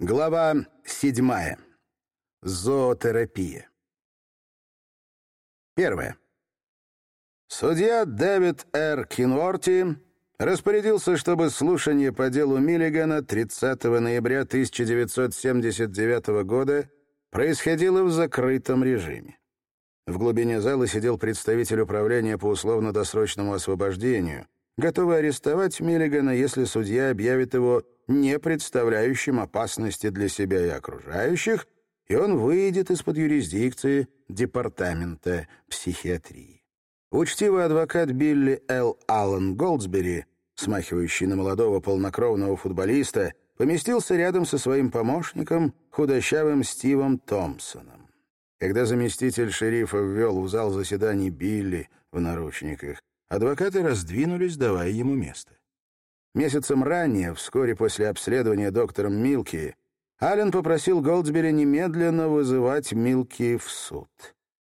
Глава седьмая. Зоотерапия. Первое. Судья Дэвид Р. Кинворти распорядился, чтобы слушание по делу Миллигана 30 ноября 1979 года происходило в закрытом режиме. В глубине зала сидел представитель управления по условно-досрочному освобождению, готовый арестовать Миллигана, если судья объявит его не представляющим опасности для себя и окружающих, и он выйдет из-под юрисдикции Департамента психиатрии. Учтивый адвокат Билли Л. Аллен Голдсбери, смахивающий на молодого полнокровного футболиста, поместился рядом со своим помощником, худощавым Стивом Томпсоном. Когда заместитель шерифа ввел в зал заседаний Билли в наручниках, адвокаты раздвинулись, давая ему место. Месяцем ранее, вскоре после обследования доктором Милки, Аллен попросил Голдсбери немедленно вызывать Милки в суд.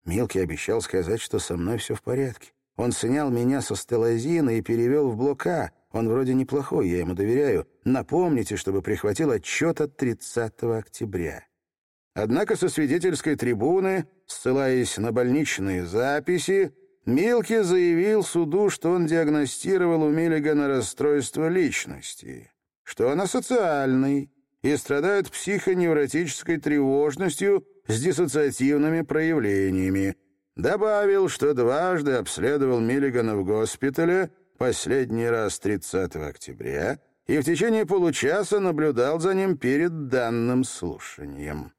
Милки обещал сказать, что со мной все в порядке. Он снял меня со стелазина и перевел в блока. Он вроде неплохой, я ему доверяю. Напомните, чтобы прихватил отчет от 30 октября. Однако со свидетельской трибуны, ссылаясь на больничные записи, Милки заявил суду, что он диагностировал у Миллигана расстройство личности, что он асоциальный и страдает психоневротической тревожностью с диссоциативными проявлениями. Добавил, что дважды обследовал Миллигана в госпитале, последний раз 30 октября, и в течение получаса наблюдал за ним перед данным слушанием.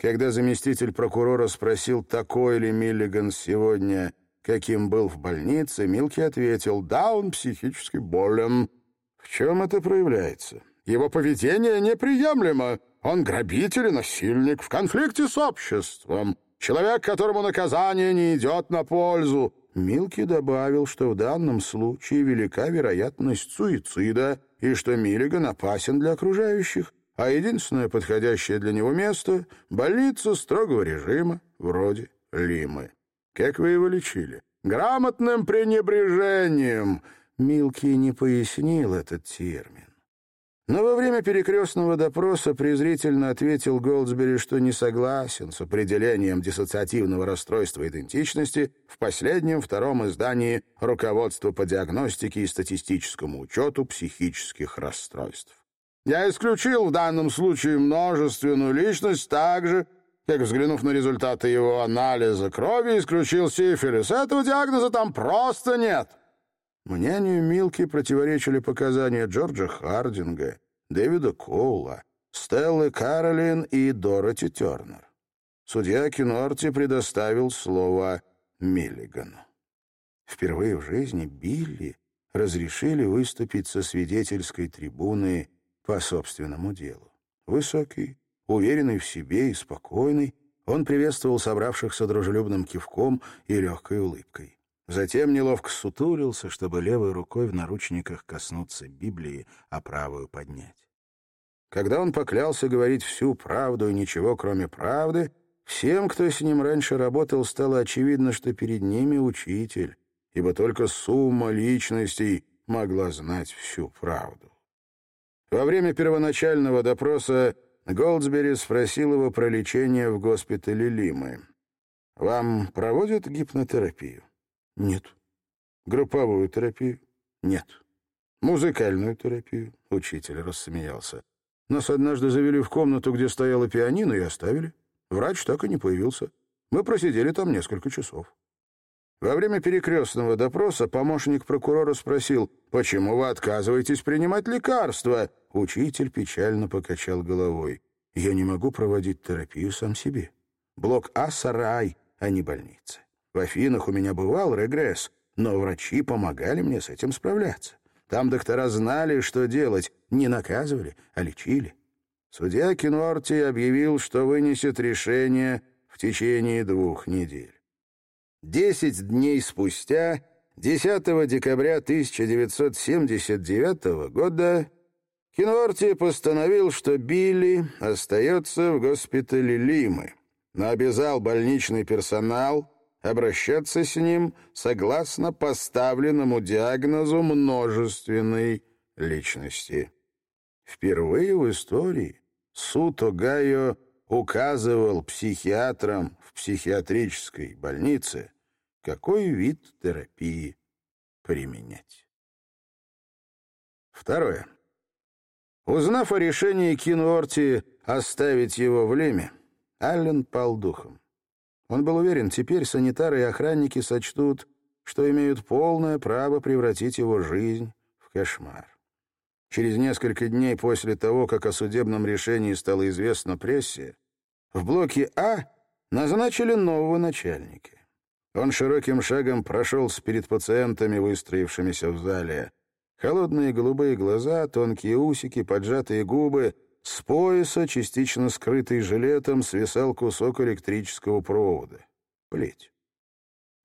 Когда заместитель прокурора спросил, такой ли Миллиган сегодня каким был в больнице, Милки ответил, да, он психически болен. В чем это проявляется? Его поведение неприемлемо. Он грабитель и насильник в конфликте с обществом. Человек, которому наказание не идет на пользу. Милки добавил, что в данном случае велика вероятность суицида и что Миллиган опасен для окружающих, а единственное подходящее для него место — больница строгого режима, вроде Лимы. Как вы его лечили? Грамотным пренебрежением. Милки не пояснил этот термин. Но во время перекрестного допроса презрительно ответил Голдсбери, что не согласен с определением диссоциативного расстройства идентичности в последнем втором издании «Руководство по диагностике и статистическому учету психических расстройств». Я исключил в данном случае множественную личность так же, как, взглянув на результаты его анализа крови, исключил сифилис. Этого диагноза там просто нет. Мнению Милки противоречили показания Джорджа Хардинга, Дэвида Коула, Стеллы Каролин и Дороти Тернер. Судья Кинорти предоставил слово Миллигану. Впервые в жизни Билли разрешили выступить со свидетельской трибуны по собственному делу. Высокий, Уверенный в себе и спокойный, он приветствовал собравшихся дружелюбным кивком и легкой улыбкой. Затем неловко сутурился, чтобы левой рукой в наручниках коснуться Библии, а правую поднять. Когда он поклялся говорить всю правду и ничего, кроме правды, всем, кто с ним раньше работал, стало очевидно, что перед ними учитель, ибо только сумма личностей могла знать всю правду. Во время первоначального допроса Голдсбери спросил его про лечение в госпитале Лимы. «Вам проводят гипнотерапию?» «Нет». «Групповую терапию?» «Нет». «Музыкальную терапию?» Учитель рассмеялся. «Нас однажды завели в комнату, где стояла пианино, и оставили. Врач так и не появился. Мы просидели там несколько часов». Во время перекрестного допроса помощник прокурора спросил, «Почему вы отказываетесь принимать лекарства?» Учитель печально покачал головой. «Я не могу проводить терапию сам себе. Блок А — сарай, а не больница. В Афинах у меня бывал регресс, но врачи помогали мне с этим справляться. Там доктора знали, что делать, не наказывали, а лечили. Судья Кинорти объявил, что вынесет решение в течение двух недель. Десять дней спустя, 10 декабря 1979 года, Кинорти постановил, что Билли остается в госпитале Лимы, но обязал больничный персонал обращаться с ним согласно поставленному диагнозу множественной личности. Впервые в истории суд Огайо указывал психиатрам в психиатрической больнице, какой вид терапии применять. Второе. Узнав о решении Кинуорти оставить его в Леме, Аллен пал духом. Он был уверен, теперь санитары и охранники сочтут, что имеют полное право превратить его жизнь в кошмар. Через несколько дней после того, как о судебном решении стало известно прессе, в блоке А назначили нового начальника. Он широким шагом прошелся перед пациентами, выстроившимися в зале. Холодные голубые глаза, тонкие усики, поджатые губы. С пояса, частично скрытый жилетом, свисал кусок электрического провода. Плеть.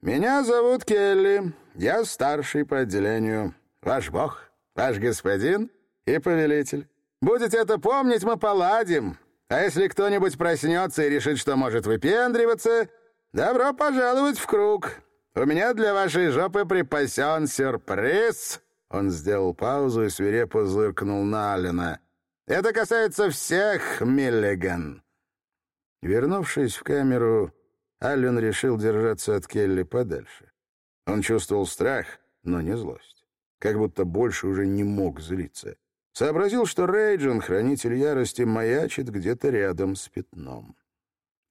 «Меня зовут Келли. Я старший по отделению. Ваш бог, ваш господин и повелитель. Будете это помнить, мы поладим. А если кто-нибудь проснется и решит, что может выпендриваться, добро пожаловать в круг. У меня для вашей жопы припасен сюрприз». Он сделал паузу и свирепо зыркнул на Алина. «Это касается всех, Миллиган». Вернувшись в камеру, Аллен решил держаться от Келли подальше. Он чувствовал страх, но не злость. Как будто больше уже не мог злиться. Сообразил, что Рейджин, хранитель ярости, маячит где-то рядом с пятном.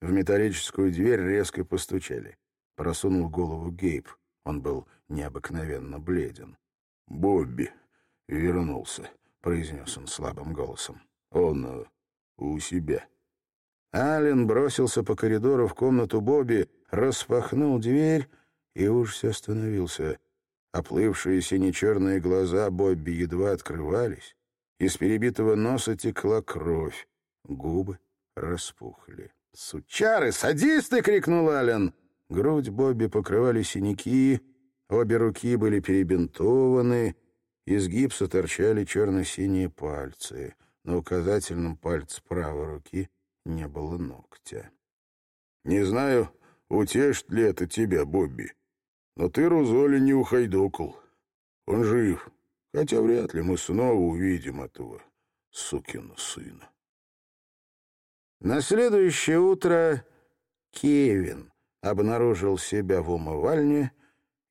В металлическую дверь резко постучали. Просунул голову Гейб. Он был необыкновенно бледен. «Бобби вернулся», — произнес он слабым голосом. «Он э, у себя». Аллен бросился по коридору в комнату Бобби, распахнул дверь и уж все остановился. Оплывшие сине-черные глаза Бобби едва открывались. Из перебитого носа текла кровь. Губы распухли. «Сучары! Садисты!» — крикнул Ален. Грудь Бобби покрывали синяки, обе руки были перебинтованы, из гипса торчали черно-синие пальцы. На указательном пальце правой руки не было ногтя. «Не знаю, утешит ли это тебя, Бобби, но ты Рузоли не ухайдокал. Он жив, хотя вряд ли мы снова увидим этого сукина сына». На следующее утро Кевин обнаружил себя в умывальне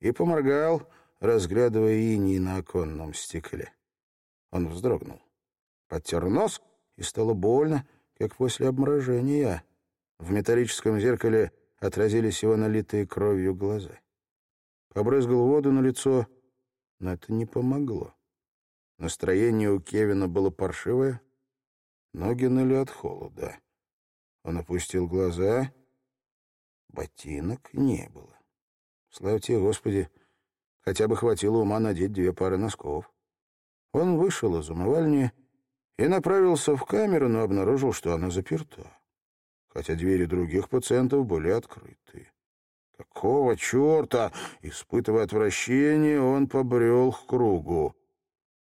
и поморгал, разглядывая иней на оконном стекле. Он вздрогнул, подтер нос, и стало больно, как после обморожения. В металлическом зеркале отразились его налитые кровью глаза. Побрызгал воду на лицо, но это не помогло. Настроение у Кевина было паршивое, ноги ныли от холода. Он опустил глаза. Ботинок не было. Слава тебе, Господи, хотя бы хватило ума надеть две пары носков. Он вышел из умывальни и направился в камеру, но обнаружил, что она заперта, хотя двери других пациентов были открыты. Какого черта? Испытывая отвращение, он побрел к кругу.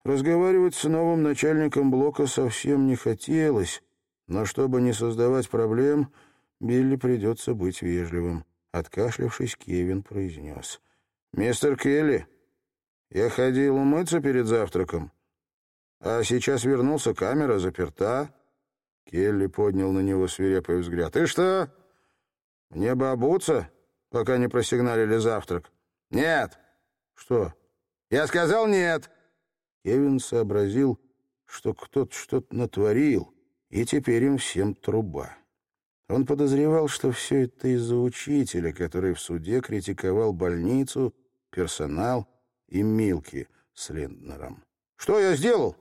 Разговаривать с новым начальником блока совсем не хотелось, но чтобы не создавать проблем, Билли придется быть вежливым. Откашлявшись, Кевин произнес. «Мистер Келли, я ходил умыться перед завтраком. А сейчас вернулся, камера заперта. Келли поднял на него свирепый взгляд. «Ты что? Мне бы обуться, пока не просигналили завтрак?» «Нет». «Что?» «Я сказал нет». Кевин сообразил, что кто-то что-то натворил, и теперь им всем труба. Он подозревал, что все это из-за учителя, который в суде критиковал больницу, персонал и Милки с Линднером. «Что я сделал?»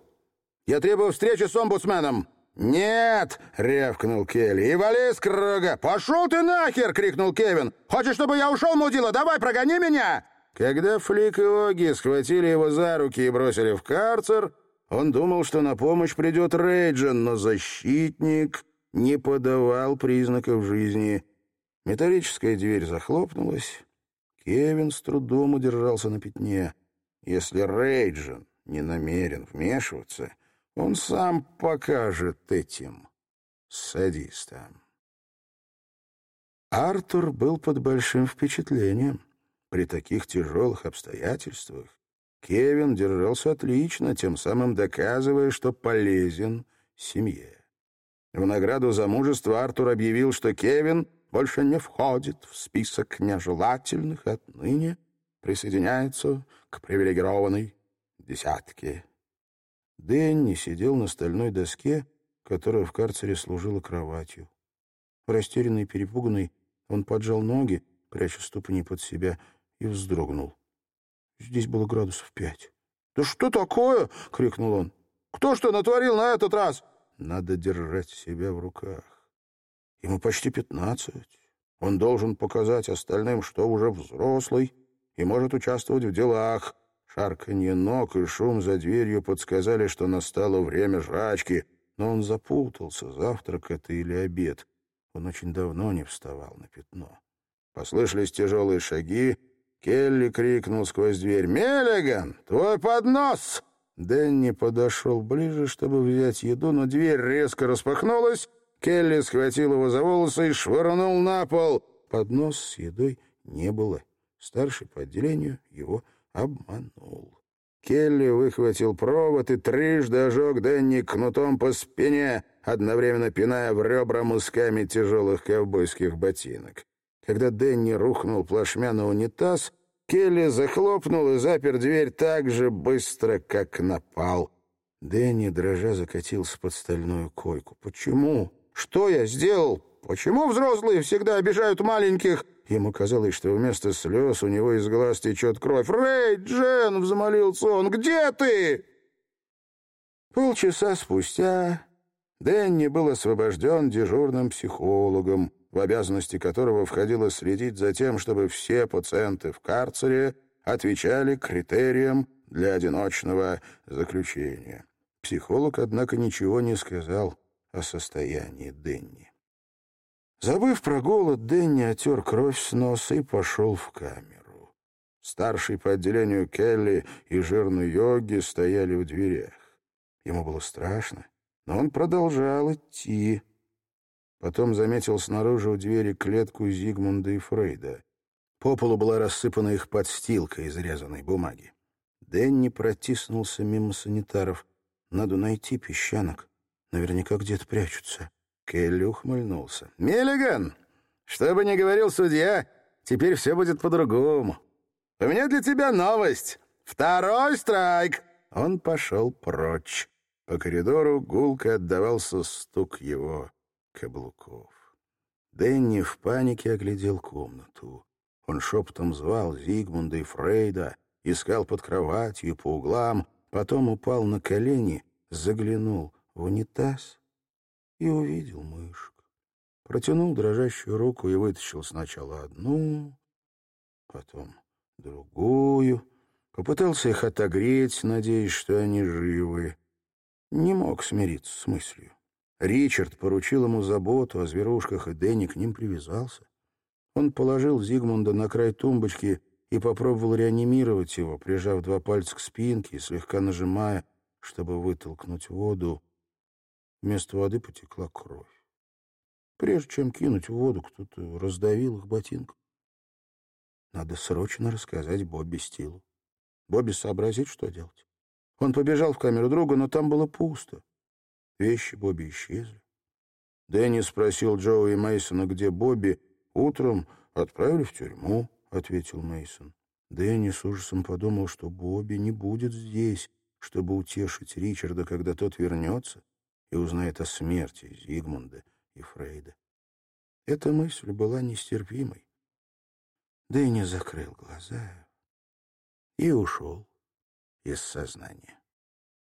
Я требую встречи с омбудсменом!» «Нет!» — рявкнул Келли. «И вали с круга!» «Пошел ты нахер!» — крикнул Кевин. «Хочешь, чтобы я ушел, мудила? Давай, прогони меня!» Когда Флик и Оги схватили его за руки и бросили в карцер, он думал, что на помощь придет Рейджин, но защитник не подавал признаков жизни. Металлическая дверь захлопнулась. Кевин с трудом удержался на пятне. Если Рейджин не намерен вмешиваться, он сам покажет этим садистам. Артур был под большим впечатлением. При таких тяжелых обстоятельствах Кевин держался отлично, тем самым доказывая, что полезен семье. В награду за мужество Артур объявил, что Кевин больше не входит в список нежелательных и отныне присоединяется к привилегированной десятке. Дэнни сидел на стальной доске, которая в карцере служила кроватью. Растерянный и перепуганный, он поджал ноги, пряча ступни под себя, и вздрогнул. Здесь было градусов пять. «Да что такое?» — крикнул он. «Кто что натворил на этот раз?» Надо держать себя в руках. Ему почти пятнадцать. Он должен показать остальным, что уже взрослый и может участвовать в делах. Шарканье ног и шум за дверью подсказали, что настало время жрачки, но он запутался, завтрак это или обед. Он очень давно не вставал на пятно. Послышались тяжелые шаги. Келли крикнул сквозь дверь. «Меллиган, твой поднос!» Дэнни подошел ближе, чтобы взять еду, но дверь резко распахнулась. Келли схватил его за волосы и швырнул на пол. Поднос с едой не было. Старший по отделению его обманул. Келли выхватил провод и трижды ожег Дэнни кнутом по спине, одновременно пиная в ребра мусками тяжелых ковбойских ботинок. Когда Дэнни рухнул плашмя на унитаз, Келли захлопнул и запер дверь так же быстро, как напал. Дэнни, дрожа, закатился под стальную койку. «Почему? Что я сделал? Почему взрослые всегда обижают маленьких?» Ему казалось, что вместо слез у него из глаз течет кровь. «Рэй, Джен!» — взмолился он. «Где ты?» Полчаса спустя Дэнни был освобожден дежурным психологом в обязанности которого входило следить за тем, чтобы все пациенты в карцере отвечали критериям для одиночного заключения. Психолог, однако, ничего не сказал о состоянии Денни. Забыв про голод, Денни отер кровь с носа и пошел в камеру. Старший по отделению Келли и жирный йоги стояли в дверях. Ему было страшно, но он продолжал идти, Потом заметил снаружи у двери клетку Зигмунда и Фрейда. По полу была рассыпана их подстилка из резаной бумаги. Дэнни протиснулся мимо санитаров. «Надо найти песчанок. Наверняка где-то прячутся». Келли ухмыльнулся. «Миллиган, что бы ни говорил судья, теперь все будет по-другому. У меня для тебя новость. Второй страйк!» Он пошел прочь. По коридору гулко отдавался стук его каблуков. Дэнни в панике оглядел комнату. Он шепотом звал Зигмунда и Фрейда, искал под кроватью по углам, потом упал на колени, заглянул в унитаз и увидел мышку. Протянул дрожащую руку и вытащил сначала одну, потом другую. Попытался их отогреть, надеясь, что они живы. Не мог смириться с мыслью. Ричард поручил ему заботу о зверушках, и Дэнни к ним привязался. Он положил Зигмунда на край тумбочки и попробовал реанимировать его, прижав два пальца к спинке и слегка нажимая, чтобы вытолкнуть воду. Вместо воды потекла кровь. Прежде чем кинуть в воду, кто-то раздавил их ботинком. Надо срочно рассказать Бобби Стилу. Бобби сообразит, что делать. Он побежал в камеру друга, но там было пусто. Вещи Бобби исчезли. Дэнни спросил Джоуи Мейсона, где Бобби. Утром отправили в тюрьму, ответил Мейсон. Дэнни с ужасом подумал, что Бобби не будет здесь, чтобы утешить Ричарда, когда тот вернется и узнает о смерти Зигмунда и Фрейда. Эта мысль была нестерпимой. Дэнни закрыл глаза и ушел из сознания.